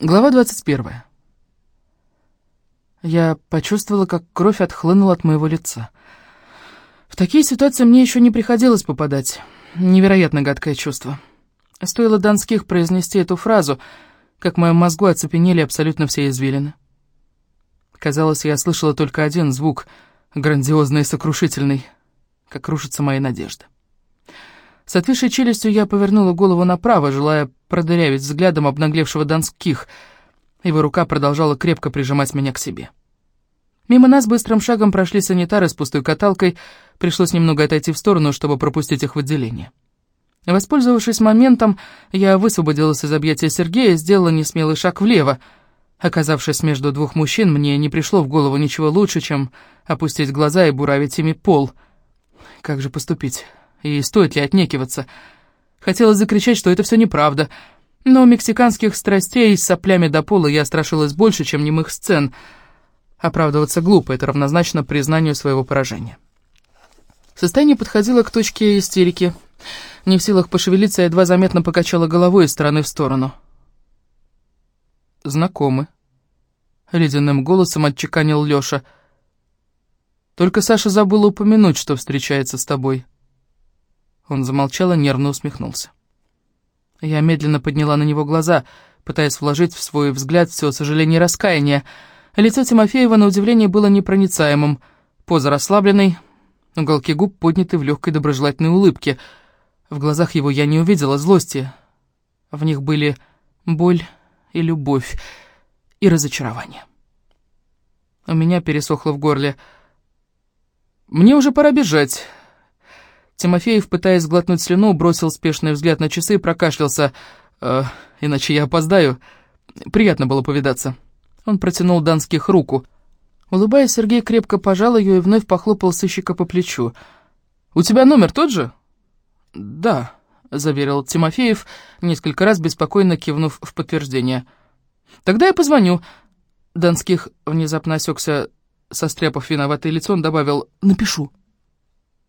Глава 21. Я почувствовала, как кровь отхлынула от моего лица. В такие ситуации мне еще не приходилось попадать. Невероятно гадкое чувство. Стоило Донских произнести эту фразу, как в моем мозгу оцепенели абсолютно все извилины. Казалось, я слышала только один звук, грандиозный и сокрушительный, как рушатся мои надежды. С отвисшей челюстью я повернула голову направо, желая продырявить взглядом обнаглевшего Донских. Его рука продолжала крепко прижимать меня к себе. Мимо нас быстрым шагом прошли санитары с пустой каталкой, пришлось немного отойти в сторону, чтобы пропустить их в отделение. Воспользовавшись моментом, я высвободилась из объятия Сергея и сделала несмелый шаг влево. Оказавшись между двух мужчин, мне не пришло в голову ничего лучше, чем опустить глаза и буравить ими пол. Как же поступить? И стоит ли отнекиваться? Хотелось закричать, что это все неправда. Но мексиканских страстей с соплями до пола я страшилась больше, чем немых сцен. Оправдываться глупо, это равнозначно признанию своего поражения. Состояние подходило к точке истерики. Не в силах пошевелиться, я едва заметно покачала головой из стороны в сторону. «Знакомы», — ледяным голосом отчеканил Лёша. «Только Саша забыла упомянуть, что встречается с тобой». Он замолчал и нервно усмехнулся. Я медленно подняла на него глаза, пытаясь вложить в свой взгляд все сожаление и раскаяние. Лицо Тимофеева, на удивление, было непроницаемым, поза расслабленной, уголки губ подняты в легкой доброжелательной улыбке. В глазах его я не увидела злости. В них были боль и любовь, и разочарование. У меня пересохло в горле. «Мне уже пора бежать», Тимофеев, пытаясь сглотнуть слюну, бросил спешный взгляд на часы и прокашлялся. «Э, «Иначе я опоздаю. Приятно было повидаться». Он протянул Данских руку. Улыбаясь, Сергей крепко пожал ее и вновь похлопал сыщика по плечу. «У тебя номер тот же?» «Да», — заверил Тимофеев, несколько раз беспокойно кивнув в подтверждение. «Тогда я позвоню». Донских внезапно осекся, состряпав виноватое лицо, он добавил «напишу».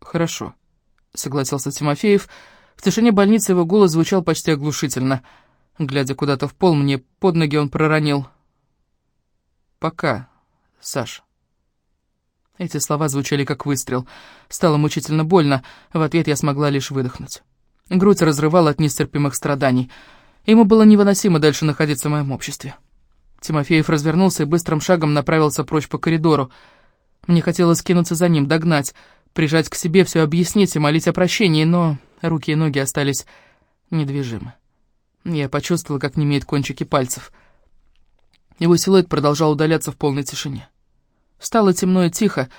«Хорошо». — согласился Тимофеев. В тишине больницы его голос звучал почти оглушительно. Глядя куда-то в пол, мне под ноги он проронил. «Пока, Саш». Эти слова звучали как выстрел. Стало мучительно больно, в ответ я смогла лишь выдохнуть. Грудь разрывала от нестерпимых страданий. Ему было невыносимо дальше находиться в моем обществе. Тимофеев развернулся и быстрым шагом направился прочь по коридору. Мне хотелось кинуться за ним, догнать, прижать к себе, все объяснить и молить о прощении, но руки и ноги остались недвижимы. Я почувствовала, как немеют кончики пальцев. Его силуэт продолжал удаляться в полной тишине. Стало темно и тихо,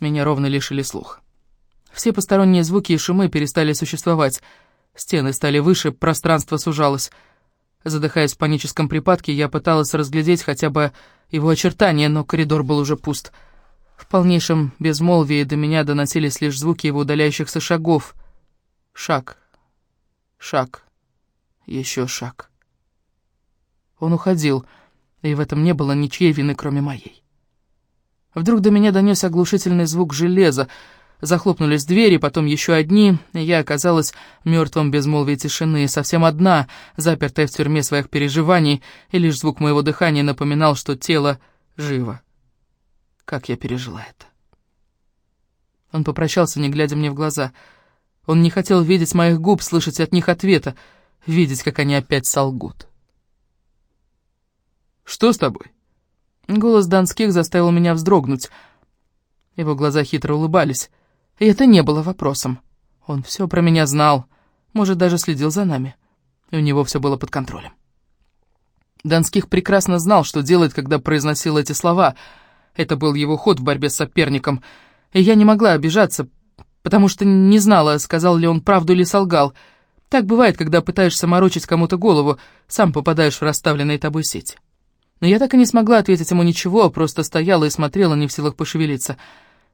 меня ровно лишили слух. Все посторонние звуки и шумы перестали существовать. Стены стали выше, пространство сужалось. Задыхаясь в паническом припадке, я пыталась разглядеть хотя бы его очертания, но коридор был уже пуст — в полнейшем безмолвии до меня доносились лишь звуки его удаляющихся шагов. Шаг, шаг, еще шаг. Он уходил, и в этом не было ничьей вины, кроме моей. Вдруг до меня донес оглушительный звук железа. Захлопнулись двери, потом еще одни, и я оказалась в мертвом безмолвии тишины, совсем одна, запертая в тюрьме своих переживаний, и лишь звук моего дыхания напоминал, что тело живо. Как я пережила это. Он попрощался, не глядя мне в глаза. Он не хотел видеть моих губ, слышать от них ответа, видеть, как они опять солгут. «Что с тобой?» Голос Донских заставил меня вздрогнуть. Его глаза хитро улыбались, и это не было вопросом. Он все про меня знал, может, даже следил за нами, и у него все было под контролем. Донских прекрасно знал, что делает, когда произносил эти слова — это был его ход в борьбе с соперником. И я не могла обижаться, потому что не знала, сказал ли он правду или солгал. Так бывает, когда пытаешься морочить кому-то голову, сам попадаешь в расставленные тобой сети. Но я так и не смогла ответить ему ничего, просто стояла и смотрела, не в силах пошевелиться.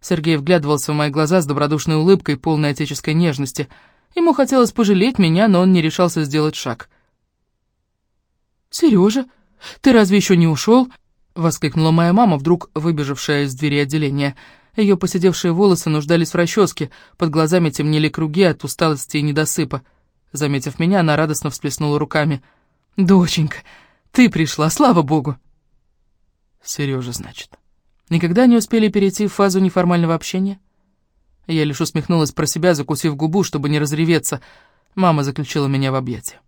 Сергей вглядывался в мои глаза с добродушной улыбкой, полной отеческой нежности. Ему хотелось пожалеть меня, но он не решался сделать шаг. «Сережа, ты разве еще не ушел?» Воскликнула моя мама, вдруг выбежавшая из двери отделения. Ее посидевшие волосы нуждались в расческе, под глазами темнели круги от усталости и недосыпа. Заметив меня, она радостно всплеснула руками. «Доченька, Ты пришла, слава богу!» Сережа, значит. Никогда не успели перейти в фазу неформального общения? Я лишь усмехнулась про себя, закусив губу, чтобы не разреветься. Мама заключила меня в объятия.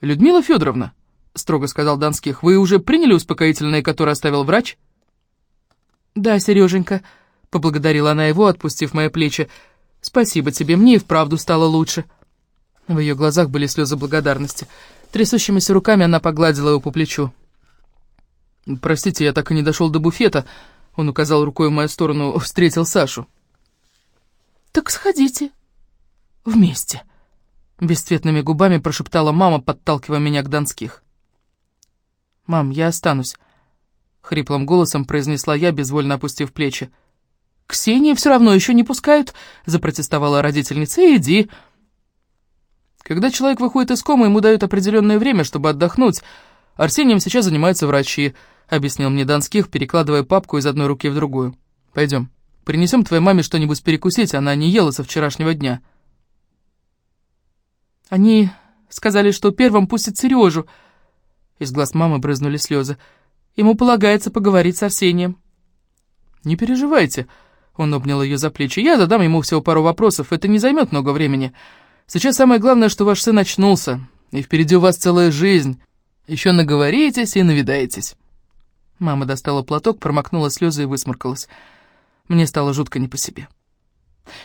«Людмила Федоровна», — строго сказал Донских, — «вы уже приняли успокоительное, которое оставил врач?» «Да, Сереженька», — поблагодарила она его, отпустив мои плечи. «Спасибо тебе, мне и вправду стало лучше». В ее глазах были слезы благодарности. Трясущимися руками она погладила его по плечу. «Простите, я так и не дошел до буфета», — он указал рукой в мою сторону, встретил Сашу. «Так сходите. Вместе», — бесцветными губами прошептала мама, подталкивая меня к Донских. «Мам, я останусь», — хриплым голосом произнесла я, безвольно опустив плечи. «Ксении все равно еще не пускают», — запротестовала родительница. «Иди». Когда человек выходит из комы, ему дают определенное время, чтобы отдохнуть. Арсением сейчас занимаются врачи, — объяснил мне Донских, перекладывая папку из одной руки в другую. «Пойдем, принесем твоей маме что-нибудь перекусить, она не ела со вчерашнего дня». «Они сказали, что первым пустят Сережу». Из глаз мамы брызнули слезы. «Ему полагается поговорить с Арсением». «Не переживайте», — он обнял ее за плечи. «Я задам ему всего пару вопросов, это не займет много времени. Сейчас самое главное, что ваш сын очнулся, и впереди у вас целая жизнь. Еще наговоритесь и навидаетесь». Мама достала платок, промокнула слезы и высморкалась. Мне стало жутко не по себе.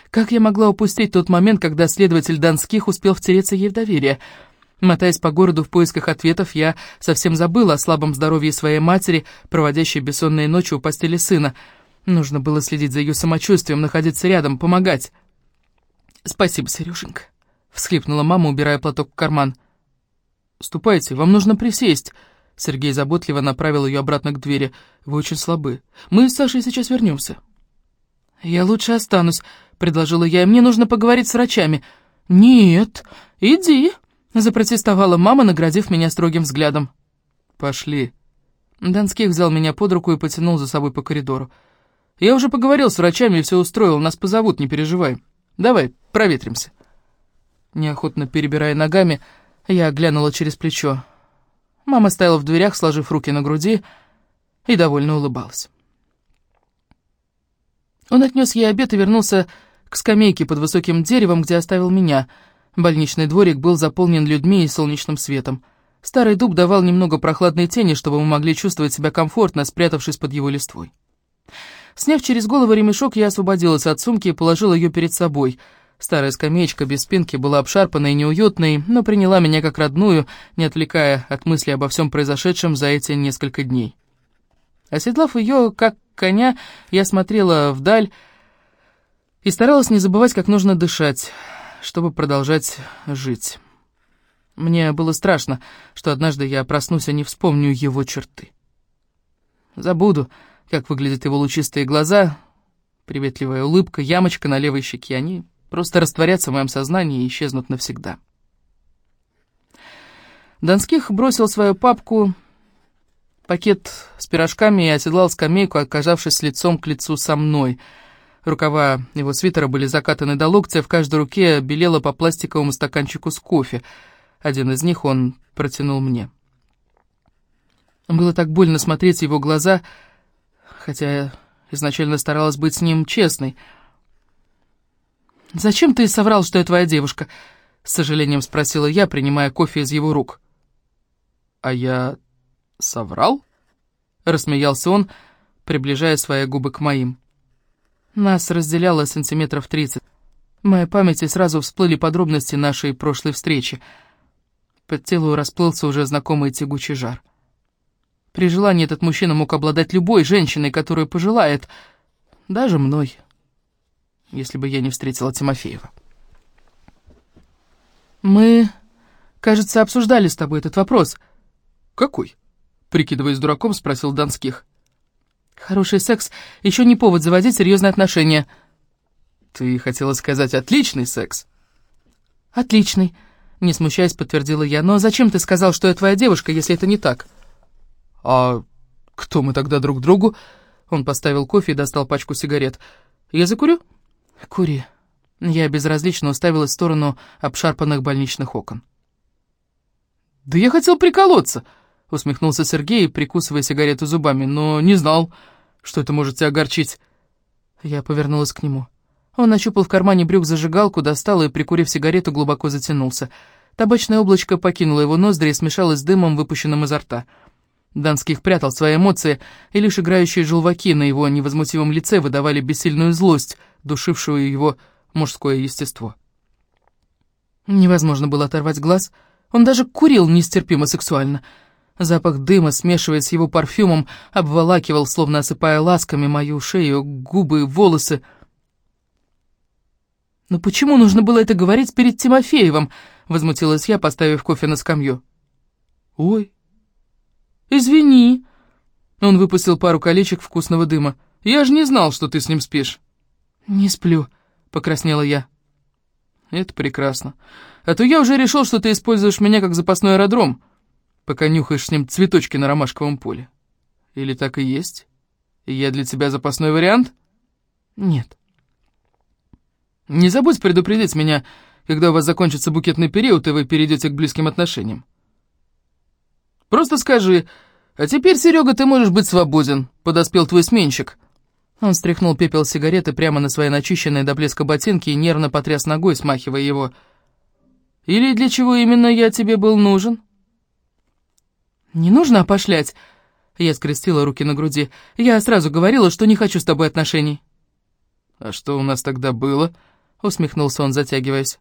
Как я могла упустить тот момент, когда следователь Донских успел втереться ей в доверие? Мотаясь по городу в поисках ответов, я совсем забыла о слабом здоровье своей матери, проводящей бессонные ночи у постели сына. Нужно было следить за ее самочувствием, находиться рядом, помогать. «Спасибо, Сереженька», — всхлипнула мама, убирая платок в карман. «Ступайте, вам нужно присесть», Сергей заботливо направил ее обратно к двери. «Вы очень слабы. Мы с Сашей сейчас вернемся». «Я лучше останусь», — предложила я, — «мне нужно поговорить с врачами». «Нет, иди», — запротестовала мама, наградив меня строгим взглядом. «Пошли». Донских взял меня под руку и потянул за собой по коридору. «Я уже поговорил с врачами и все устроил, нас позовут, не переживай. Давай, проветримся». Неохотно перебирая ногами, я глянула через плечо. Мама стояла в дверях, сложив руки на груди, и довольно улыбалась. Он отнес ей обед и вернулся к скамейке под высоким деревом, где оставил меня. Больничный дворик был заполнен людьми и солнечным светом. Старый дуб давал немного прохладной тени, чтобы мы могли чувствовать себя комфортно, спрятавшись под его листвой. Сняв через голову ремешок, я освободилась от сумки и положила ее перед собой — Старая скамеечка без спинки была обшарпанной и неуютной, но приняла меня как родную, не отвлекая от мысли обо всем произошедшем за эти несколько дней. Оседлав ее, как коня, я смотрела вдаль и старалась не забывать, как нужно дышать, чтобы продолжать жить. Мне было страшно, что однажды я проснусь и не вспомню его черты. Забуду, как выглядят его лучистые глаза, приветливая улыбка, ямочка на левой щеке. Они просто растворятся в моем сознании и исчезнут навсегда. Донских бросил свою папку, пакет с пирожками и оседлал скамейку, оказавшись лицом к лицу со мной. Рукава его свитера были закатаны до локтя, в каждой руке белело по пластиковому стаканчику с кофе. Один из них он протянул мне. Было так больно смотреть его глаза, хотя я изначально старалась быть с ним честной — «Зачем ты соврал, что я твоя девушка?» — с сожалением спросила я, принимая кофе из его рук. «А я соврал?» — рассмеялся он, приближая свои губы к моим. Нас разделяло сантиметров тридцать. В моей памяти сразу всплыли подробности нашей прошлой встречи. Под телу расплылся уже знакомый тягучий жар. При желании этот мужчина мог обладать любой женщиной, которую пожелает, даже мной если бы я не встретила Тимофеева. «Мы, кажется, обсуждали с тобой этот вопрос». «Какой?» — прикидываясь дураком, спросил Донских. «Хороший секс еще не повод заводить серьезные отношения». «Ты хотела сказать «отличный секс»?» «Отличный», — не смущаясь, подтвердила я. «Но зачем ты сказал, что я твоя девушка, если это не так?» «А кто мы тогда друг другу?» Он поставил кофе и достал пачку сигарет. «Я закурю?» «Кури». Я безразлично уставилась в сторону обшарпанных больничных окон. «Да я хотел приколоться», — усмехнулся Сергей, прикусывая сигарету зубами, «но не знал, что это может тебя огорчить». Я повернулась к нему. Он нащупал в кармане брюк зажигалку, достал и, прикурив сигарету, глубоко затянулся. Табачное облачко покинуло его ноздри и смешалось с дымом, выпущенным изо рта. Донских прятал свои эмоции, и лишь играющие желваки на его невозмутимом лице выдавали бессильную злость, душившую его мужское естество. Невозможно было оторвать глаз. Он даже курил нестерпимо сексуально. Запах дыма, смешиваясь с его парфюмом, обволакивал, словно осыпая ласками мою шею, губы, волосы. «Но почему нужно было это говорить перед Тимофеевым?» — возмутилась я, поставив кофе на скамью. «Ой, извини!» Он выпустил пару колечек вкусного дыма. «Я же не знал, что ты с ним спишь». «Не сплю», — покраснела я. «Это прекрасно. А то я уже решил, что ты используешь меня как запасной аэродром, пока нюхаешь с ним цветочки на ромашковом поле. Или так и есть? И я для тебя запасной вариант?» «Нет». «Не забудь предупредить меня, когда у вас закончится букетный период, и вы перейдете к близким отношениям. Просто скажи, а теперь, Серега, ты можешь быть свободен, подоспел твой сменщик». Он стряхнул пепел сигареты прямо на свои начищенные до блеска ботинки и нервно потряс ногой, смахивая его. «Или для чего именно я тебе был нужен?» «Не нужно опошлять», — я скрестила руки на груди. «Я сразу говорила, что не хочу с тобой отношений». «А что у нас тогда было?» — усмехнулся он, затягиваясь.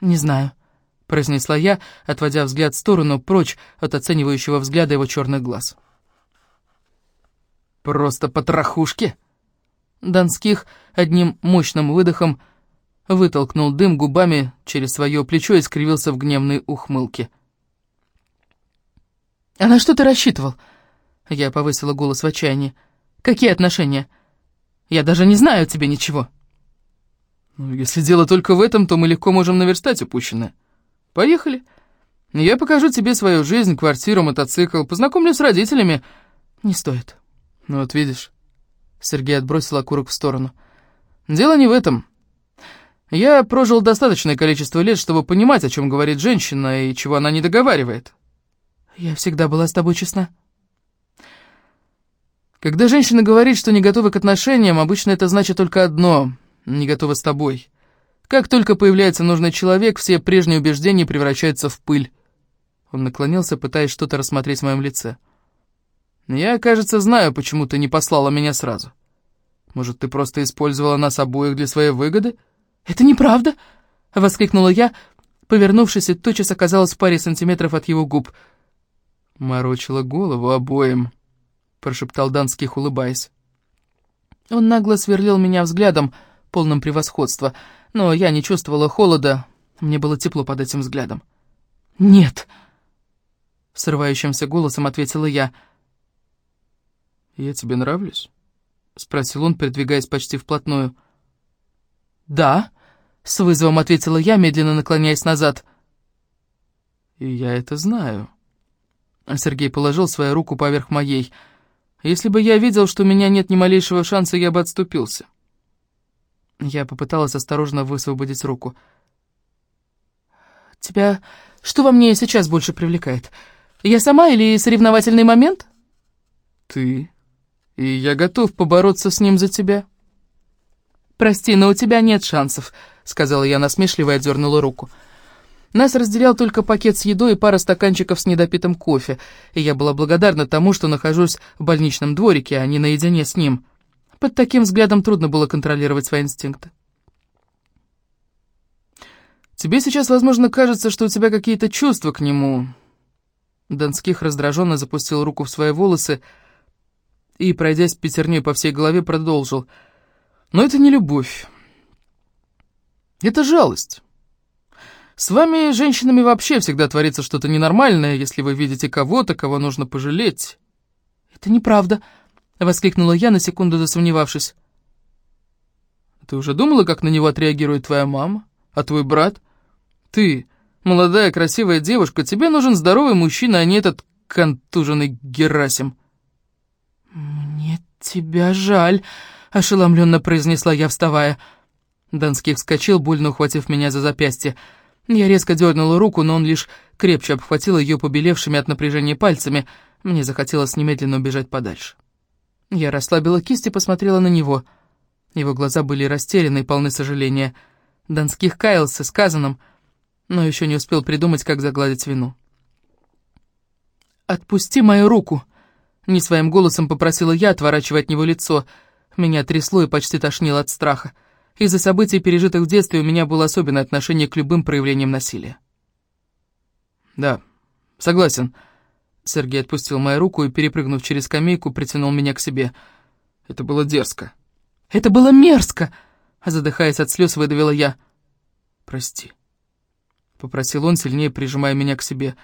«Не знаю», — произнесла я, отводя взгляд в сторону, прочь от оценивающего взгляда его черных глаз. «Просто потрохушки!» Донских одним мощным выдохом вытолкнул дым губами через свое плечо и скривился в гневной ухмылке. «А на что ты рассчитывал?» Я повысила голос в отчаянии. «Какие отношения? Я даже не знаю о тебе ничего». Ну, если дело только в этом, то мы легко можем наверстать упущенное. Поехали. Я покажу тебе свою жизнь, квартиру, мотоцикл, познакомлю с родителями. Не стоит. Ну вот видишь. Сергей отбросил окурок в сторону. Дело не в этом. Я прожил достаточное количество лет, чтобы понимать, о чем говорит женщина и чего она не договаривает. Я всегда была с тобой честна. Когда женщина говорит, что не готова к отношениям, обычно это значит только одно — не готова с тобой. Как только появляется нужный человек, все прежние убеждения превращаются в пыль. Он наклонился, пытаясь что-то рассмотреть в моем лице. Я, кажется, знаю, почему ты не послала меня сразу. Может, ты просто использовала нас обоих для своей выгоды? Это неправда, воскликнула я, повернувшись, и тотчас оказалась в паре сантиметров от его губ. Морочила голову обоим, прошептал Данских, улыбаясь. Он нагло сверлил меня взглядом, — полном превосходства, но я не чувствовала холода, мне было тепло под этим взглядом. «Нет!» — срывающимся голосом ответила я. «Я тебе нравлюсь?» — спросил он, придвигаясь почти вплотную. «Да», — с вызовом ответила я, медленно наклоняясь назад. «И я это знаю». Сергей положил свою руку поверх моей. «Если бы я видел, что у меня нет ни малейшего шанса, я бы отступился». Я попыталась осторожно высвободить руку. «Тебя что во мне сейчас больше привлекает? Я сама или соревновательный момент?» «Ты. И я готов побороться с ним за тебя». «Прости, но у тебя нет шансов», — сказала я насмешливо и отдернула руку. Нас разделял только пакет с едой и пара стаканчиков с недопитым кофе, и я была благодарна тому, что нахожусь в больничном дворике, а не наедине с ним. Под таким взглядом трудно было контролировать свои инстинкты. «Тебе сейчас, возможно, кажется, что у тебя какие-то чувства к нему». Донских раздраженно запустил руку в свои волосы и, пройдясь пятерней по всей голове, продолжил. «Но это не любовь. Это жалость. С вами, женщинами, вообще всегда творится что-то ненормальное, если вы видите кого-то, кого нужно пожалеть». «Это неправда», — воскликнула я, на секунду засомневавшись. «Ты уже думала, как на него отреагирует твоя мама? А твой брат? Ты, молодая красивая девушка, тебе нужен здоровый мужчина, а не этот контуженный Герасим». «Мне тебя жаль», — ошеломленно произнесла я, вставая. Донский вскочил, больно ухватив меня за запястье. Я резко дернула руку, но он лишь крепче обхватила ее побелевшими от напряжения пальцами. Мне захотелось немедленно убежать подальше. Я расслабила кисть и посмотрела на него. Его глаза были растеряны и полны сожаления. Донских каялся сказанным, но еще не успел придумать, как загладить вину. «Отпусти мою руку!» — не своим голосом попросила я, отворачивая от него лицо. Меня трясло и почти тошнило от страха. Из-за событий, пережитых в детстве, у меня было особенное отношение к любым проявлениям насилия. «Да, согласен». Сергей отпустил мою руку и, перепрыгнув через скамейку, притянул меня к себе. Это было дерзко. «Это было мерзко!» Задыхаясь от слез, выдавила я. «Прости», — попросил он, сильнее прижимая меня к себе.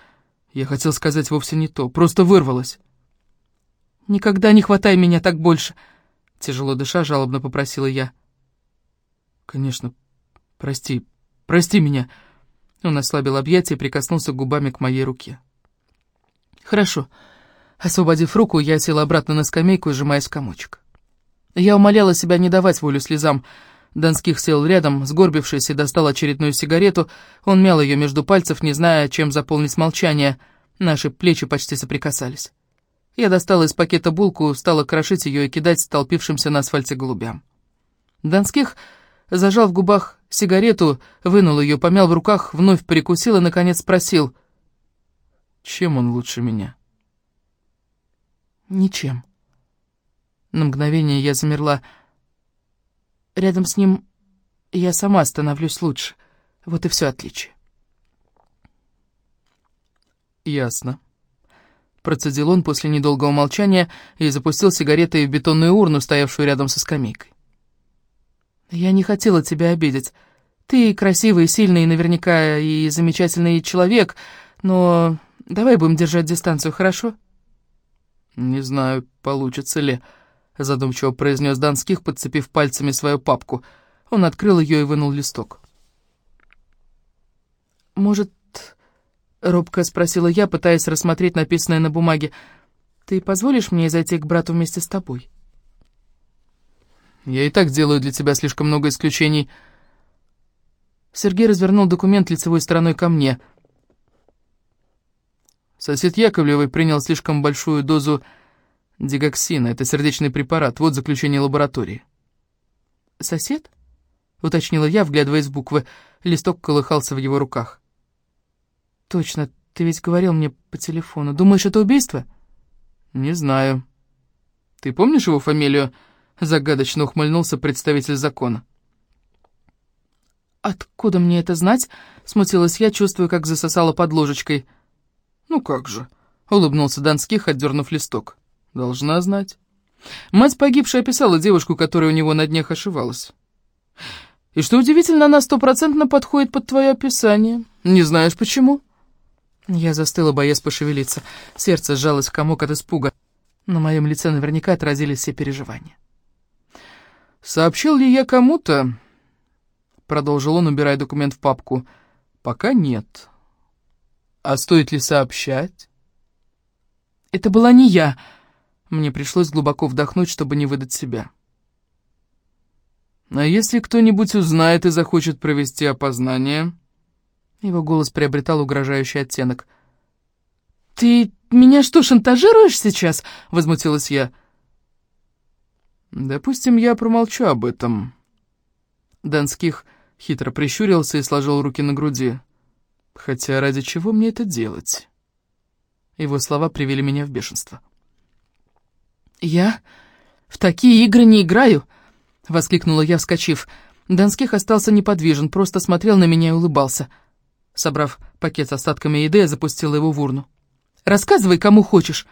Я хотел сказать вовсе не то, просто вырвалось. «Никогда не хватай меня так больше!» Тяжело дыша, жалобно попросила я. «Конечно, прости, прости меня!» Он ослабил объятия и прикоснулся губами к моей руке. «Хорошо». Освободив руку, я села обратно на скамейку, сжимаясь в комочек. Я умоляла себя не давать волю слезам. Донских сел рядом, сгорбившись, и достал очередную сигарету. Он мял ее между пальцев, не зная, чем заполнить молчание. Наши плечи почти соприкасались. Я достала из пакета булку, стала крошить ее и кидать столпившимся на асфальте голубям. Донских зажал в губах сигарету, вынул ее, помял в руках, вновь прикусил и, наконец, спросил, чем он лучше меня? Ничем. На мгновение я замерла. Рядом с ним я сама становлюсь лучше. Вот и все отличие. Ясно. Процедил он после недолгого молчания и запустил сигаретой в бетонную урну, стоявшую рядом со скамейкой. «Я не хотела тебя обидеть. Ты красивый, сильный, наверняка и замечательный человек, но давай будем держать дистанцию, хорошо?» «Не знаю, получится ли», — задумчиво произнес Донских, подцепив пальцами свою папку. Он открыл ее и вынул листок. «Может...» — робко спросила я, пытаясь рассмотреть написанное на бумаге. «Ты позволишь мне зайти к брату вместе с тобой?» Я и так делаю для тебя слишком много исключений». Сергей развернул документ лицевой стороной ко мне. Сосед Яковлевой принял слишком большую дозу дигоксина. Это сердечный препарат. Вот заключение лаборатории. «Сосед?» — уточнила я, вглядываясь в буквы. Листок колыхался в его руках. «Точно, ты ведь говорил мне по телефону. Думаешь, это убийство?» «Не знаю. Ты помнишь его фамилию?» Загадочно ухмыльнулся представитель закона. «Откуда мне это знать?» — смутилась я, чувствуя, как засосала под ложечкой. «Ну как же», — улыбнулся Донских, отдернув листок. «Должна знать». Мать погибшей описала девушку, которая у него на днях ошивалась. «И что удивительно, она стопроцентно подходит под твое описание. Не знаешь, почему?» Я застыла, боясь пошевелиться. Сердце сжалось в комок от испуга. На моем лице наверняка отразились все переживания. «Сообщил ли я кому-то?» Продолжил он, убирая документ в папку. «Пока нет. А стоит ли сообщать?» «Это была не я!» Мне пришлось глубоко вдохнуть, чтобы не выдать себя. «А если кто-нибудь узнает и захочет провести опознание?» Его голос приобретал угрожающий оттенок. «Ты меня что, шантажируешь сейчас?» — возмутилась я. «Допустим, я промолчу об этом». Донских хитро прищурился и сложил руки на груди. «Хотя ради чего мне это делать?» Его слова привели меня в бешенство. «Я в такие игры не играю!» — воскликнула я, вскочив. Донских остался неподвижен, просто смотрел на меня и улыбался. Собрав пакет с остатками еды, я запустила его в урну. «Рассказывай, кому хочешь!»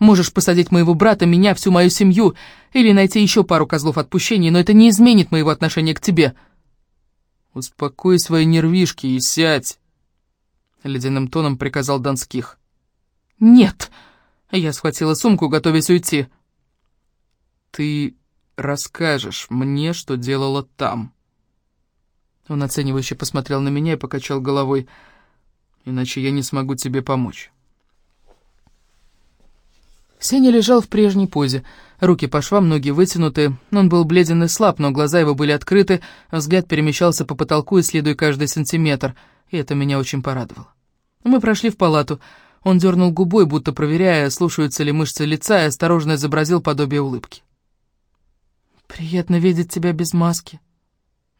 Можешь посадить моего брата, меня, всю мою семью, или найти еще пару козлов отпущения, но это не изменит моего отношения к тебе». «Успокой свои нервишки и сядь», — ледяным тоном приказал Донских. «Нет!» — я схватила сумку, готовясь уйти. «Ты расскажешь мне, что делала там». Он оценивающе посмотрел на меня и покачал головой. «Иначе я не смогу тебе помочь». Сеня лежал в прежней позе, руки по швам, ноги вытянуты. Он был бледен и слаб, но глаза его были открыты, взгляд перемещался по потолку, исследуя каждый сантиметр, и это меня очень порадовало. Мы прошли в палату. Он дернул губой, будто проверяя, слушаются ли мышцы лица, и осторожно изобразил подобие улыбки. «Приятно видеть тебя без маски.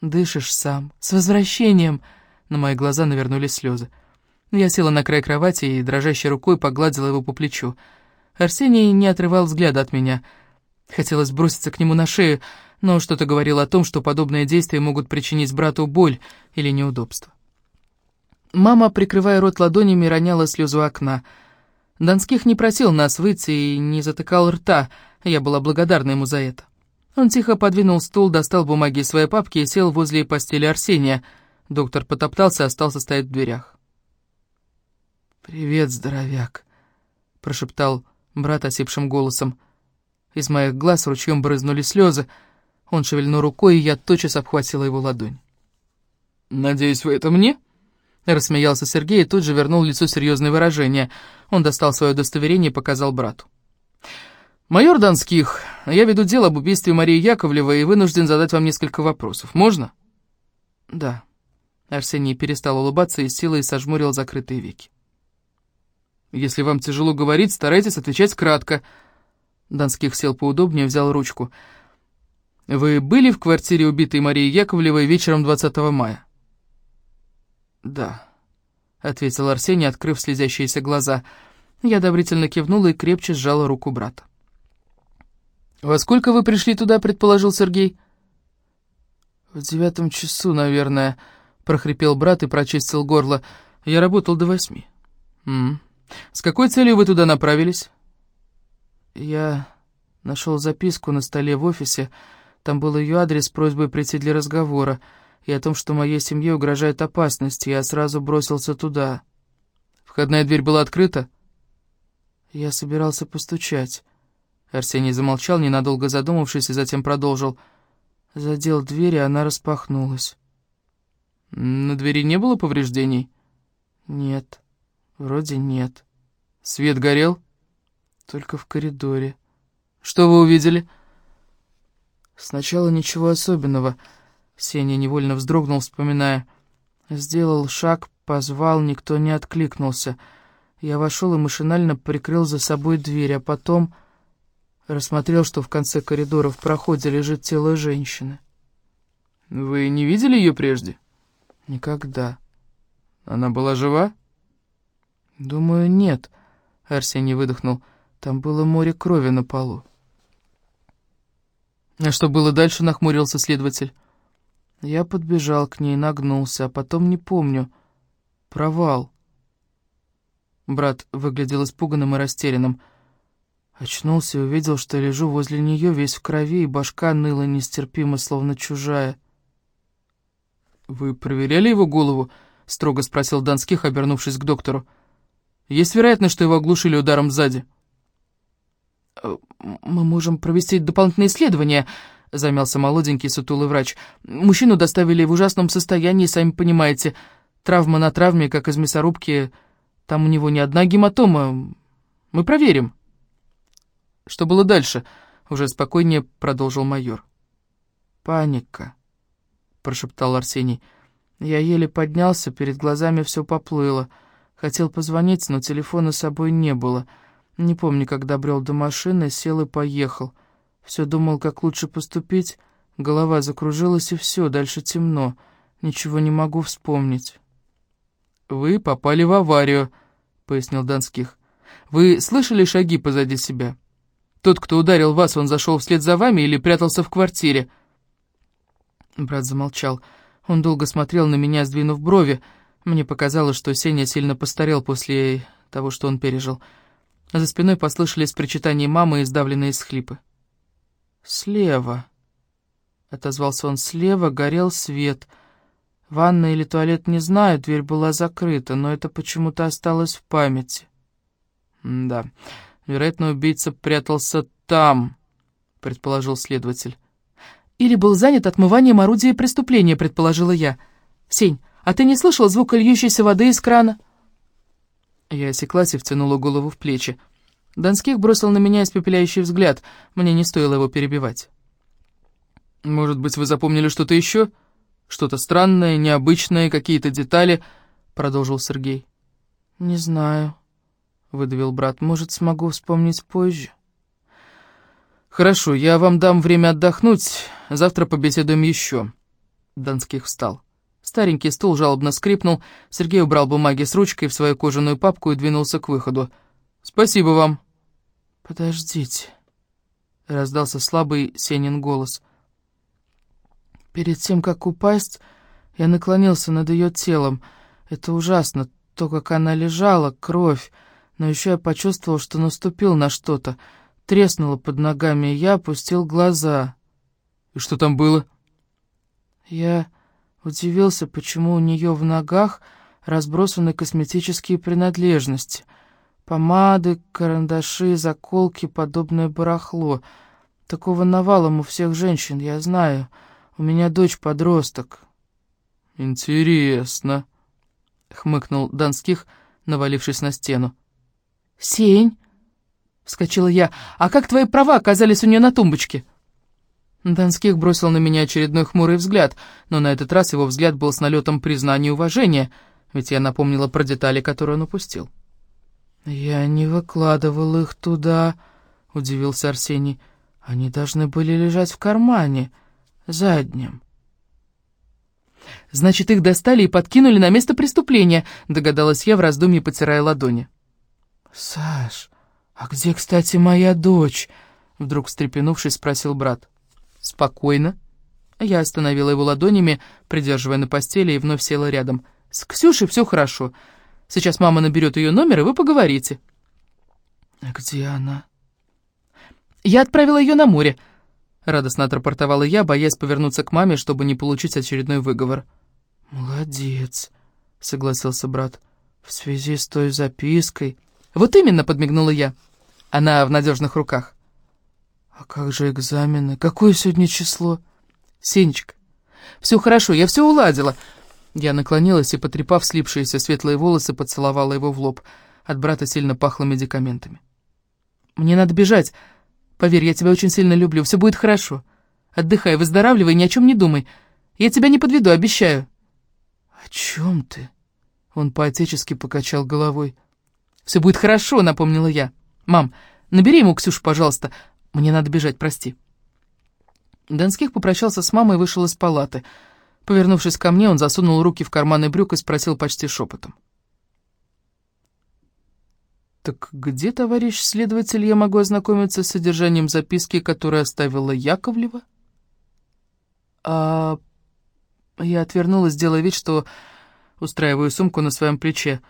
Дышишь сам. С возвращением!» На мои глаза навернулись слезы. Я села на край кровати и дрожащей рукой погладила его по плечу. Арсений не отрывал взгляда от меня. Хотелось броситься к нему на шею, но что-то говорило о том, что подобные действия могут причинить брату боль или неудобство. Мама, прикрывая рот ладонями, роняла слезу окна. Донских не просил нас выйти и не затыкал рта, я была благодарна ему за это. Он тихо подвинул стул, достал бумаги из своей папки и сел возле постели Арсения. Доктор потоптался и остался стоять в дверях. «Привет, здоровяк», — прошептал брат осипшим голосом. Из моих глаз ручьем брызнули слезы. Он шевельнул рукой, и я тотчас обхватила его ладонь. «Надеюсь, вы это мне?» Рассмеялся Сергей и тут же вернул лицу серьезное выражение. Он достал свое удостоверение и показал брату. «Майор Донских, я веду дело об убийстве Марии Яковлевой и вынужден задать вам несколько вопросов. Можно?» «Да». Арсений перестал улыбаться и силой сожмурил закрытые веки. «Если вам тяжело говорить, старайтесь отвечать кратко». Донских сел поудобнее, взял ручку. «Вы были в квартире убитой Марии Яковлевой вечером 20 мая?» «Да», — ответил Арсений, открыв слезящиеся глаза. Я одобрительно кивнула и крепче сжала руку брата. «Во сколько вы пришли туда?» — предположил Сергей. «В девятом часу, наверное», — прохрипел брат и прочистил горло. «Я работал до восьми». «М. С какой целью вы туда направились?» «Я нашел записку на столе в офисе. Там был ее адрес с просьбой прийти для разговора и о том, что моей семье угрожает опасность, я сразу бросился туда. Входная дверь была открыта? Я собирался постучать. Арсений замолчал, ненадолго задумавшись, и затем продолжил. Задел дверь, и она распахнулась. На двери не было повреждений? Нет, вроде нет. Свет горел? Только в коридоре. Что вы увидели? Сначала ничего особенного — Сеня невольно вздрогнул, вспоминая. Сделал шаг, позвал, никто не откликнулся. Я вошел и машинально прикрыл за собой дверь, а потом рассмотрел, что в конце коридора в проходе лежит тело женщины. «Вы не видели ее прежде?» «Никогда». «Она была жива?» «Думаю, нет», — Арсений выдохнул. «Там было море крови на полу». «А что было дальше?» — нахмурился следователь. Я подбежал к ней, нагнулся, а потом не помню. Провал. Брат выглядел испуганным и растерянным. Очнулся и увидел, что лежу возле нее весь в крови, и башка ныла нестерпимо, словно чужая. «Вы проверяли его голову?» — строго спросил Донских, обернувшись к доктору. «Есть вероятность, что его оглушили ударом сзади?» «Э, «Мы можем провести дополнительные исследования», — замялся молоденький сутулый врач. «Мужчину доставили в ужасном состоянии, сами понимаете. Травма на травме, как из мясорубки. Там у него не одна гематома. Мы проверим». «Что было дальше?» — уже спокойнее продолжил майор. «Паника», — прошептал Арсений. «Я еле поднялся, перед глазами все поплыло. Хотел позвонить, но телефона с собой не было. Не помню, как добрел до машины, сел и поехал». Все думал, как лучше поступить. Голова закружилась, и все, дальше темно. Ничего не могу вспомнить. «Вы попали в аварию», — пояснил Донских. «Вы слышали шаги позади себя? Тот, кто ударил вас, он зашел вслед за вами или прятался в квартире?» Брат замолчал. Он долго смотрел на меня, сдвинув брови. Мне показалось, что Сеня сильно постарел после того, что он пережил. За спиной послышались причитания мамы и сдавленные схлипы. «Слева», — отозвался он, — «слева горел свет. Ванна или туалет не знаю, дверь была закрыта, но это почему-то осталось в памяти». «Да, вероятно, убийца прятался там», — предположил следователь. «Или был занят отмыванием орудия преступления», — предположила я. «Сень, а ты не слышал звука льющейся воды из крана?» Я осеклась и втянула голову в плечи. Донских бросил на меня испепеляющий взгляд. Мне не стоило его перебивать. «Может быть, вы запомнили что-то еще? Что-то странное, необычное, какие-то детали?» — продолжил Сергей. «Не знаю», — выдавил брат. «Может, смогу вспомнить позже?» «Хорошо, я вам дам время отдохнуть. Завтра побеседуем еще». Донских встал. Старенький стул жалобно скрипнул. Сергей убрал бумаги с ручкой в свою кожаную папку и двинулся к выходу. «Спасибо вам». «Подождите», — раздался слабый Сенин голос. «Перед тем, как упасть, я наклонился над ее телом. Это ужасно, то, как она лежала, кровь. Но еще я почувствовал, что наступил на что-то. Треснуло под ногами, и я опустил глаза. «И что там было?» Я удивился, почему у нее в ногах разбросаны косметические принадлежности. Помады, карандаши, заколки, подобное барахло. Такого навалом у всех женщин, я знаю. У меня дочь-подросток. «Интересно», — хмыкнул Донских, навалившись на стену. «Сень!» — вскочила я. «А как твои права оказались у нее на тумбочке?» Донских бросил на меня очередной хмурый взгляд, но на этот раз его взгляд был с налетом признания и уважения, ведь я напомнила про детали, которые он упустил. «Я не выкладывал их туда», — удивился Арсений. «Они должны были лежать в кармане, заднем». «Значит, их достали и подкинули на место преступления», — догадалась я в раздумье, потирая ладони. «Саш, а где, кстати, моя дочь?» — вдруг встрепенувшись, спросил брат. «Спокойно». Я остановила его ладонями, придерживая на постели, и вновь села рядом. «С Ксюшей все хорошо. Сейчас мама наберет ее номер, и вы поговорите». «А где она?» «Я отправила ее на море», — радостно отрапортовала я, боясь повернуться к маме, чтобы не получить очередной выговор. «Молодец», — согласился брат. «В связи с той запиской...» «Вот именно», — подмигнула я. «Она в надежных руках». «А как же экзамены? Какое сегодня число?» «Сенечка, все хорошо, я все уладила». Я наклонилась и, потрепав слипшиеся светлые волосы, поцеловала его в лоб. От брата сильно пахло медикаментами. «Мне надо бежать. Поверь, я тебя очень сильно люблю. Все будет хорошо. Отдыхай, выздоравливай, ни о чем не думай. Я тебя не подведу, обещаю». «О чем ты?» Он поотечески покачал головой. «Все будет хорошо», — напомнила я. «Мам, набери ему Ксюшу, пожалуйста. Мне надо бежать, прости». Донских попрощался с мамой и вышел из палаты. Повернувшись ко мне, он засунул руки в карманы брюк и спросил почти шепотом. «Так где, товарищ следователь, я могу ознакомиться с содержанием записки, которую оставила Яковлева?» «А...» Я отвернулась, делая вид, что устраиваю сумку на своем плече.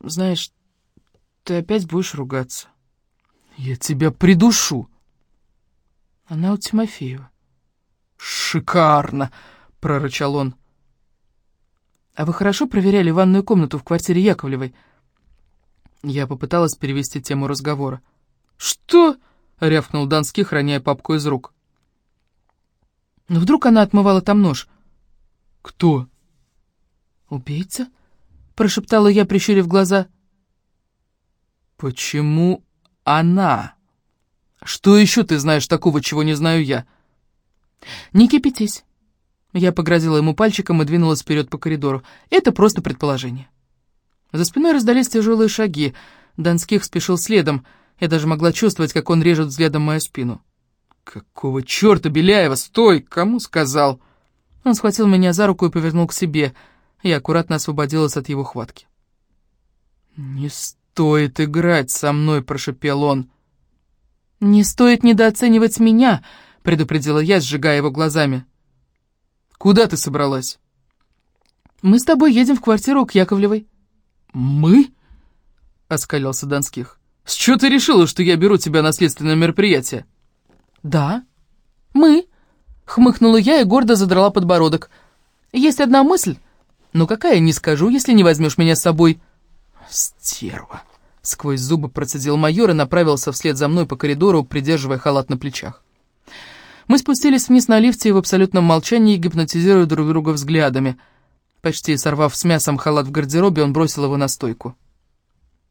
«Знаешь, ты опять будешь ругаться». «Я тебя придушу!» «Она у Тимофеева». «Шикарно!» — прорычал он. «А вы хорошо проверяли ванную комнату в квартире Яковлевой?» Я попыталась перевести тему разговора. «Что?» — рявкнул Донский, храняя папку из рук. «Но вдруг она отмывала там нож?» «Кто?» «Убийца?» — прошептала я, прищурив глаза. «Почему она? Что еще ты знаешь такого, чего не знаю я?» «Не кипятись». Я погрозила ему пальчиком и двинулась вперед по коридору. «Это просто предположение». За спиной раздались тяжелые шаги. Донских спешил следом. Я даже могла чувствовать, как он режет взглядом мою спину. «Какого черта, Беляева, стой! Кому сказал?» Он схватил меня за руку и повернул к себе. Я аккуратно освободилась от его хватки. «Не стоит играть со мной», — прошепел он. «Не стоит недооценивать меня», — предупредила я, сжигая его глазами. «Куда ты собралась?» «Мы с тобой едем в квартиру к Яковлевой». «Мы?» — оскалился Донских. «С чего ты решила, что я беру тебя на следственное мероприятие?» «Да, мы», — хмыкнула я и гордо задрала подбородок. «Есть одна мысль, но какая, не скажу, если не возьмешь меня с собой». «Стерва!» — сквозь зубы процедил майор и направился вслед за мной по коридору, придерживая халат на плечах. Мы спустились вниз на лифте в абсолютном молчании, гипнотизируя друг друга взглядами. Почти сорвав с мясом халат в гардеробе, он бросил его на стойку.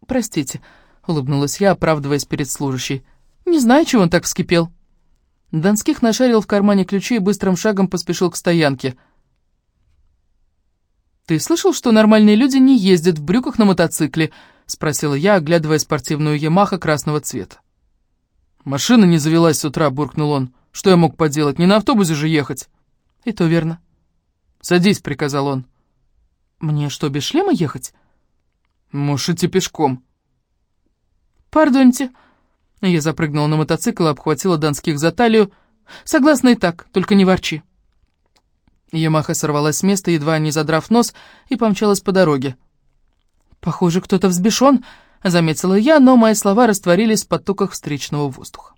«Простите», — улыбнулась я, оправдываясь перед служащей. «Не знаю, чего он так вскипел». Донских нашарил в кармане ключи и быстрым шагом поспешил к стоянке. «Ты слышал, что нормальные люди не ездят в брюках на мотоцикле?» — спросила я, оглядывая спортивную «Ямаха» красного цвета. «Машина не завелась с утра», — буркнул он. «Что я мог поделать? Не на автобусе же ехать». «И то верно». «Садись», — приказал он. «Мне что, без шлема ехать?» «Можешь идти пешком». «Пардоньте». Я запрыгнула на мотоцикл и обхватила Донских за талию. «Согласна и так, только не ворчи». Ямаха сорвалась с места, едва не задрав нос, и помчалась по дороге. «Похоже, кто-то взбешен», — заметила я, но мои слова растворились в потоках встречного воздуха.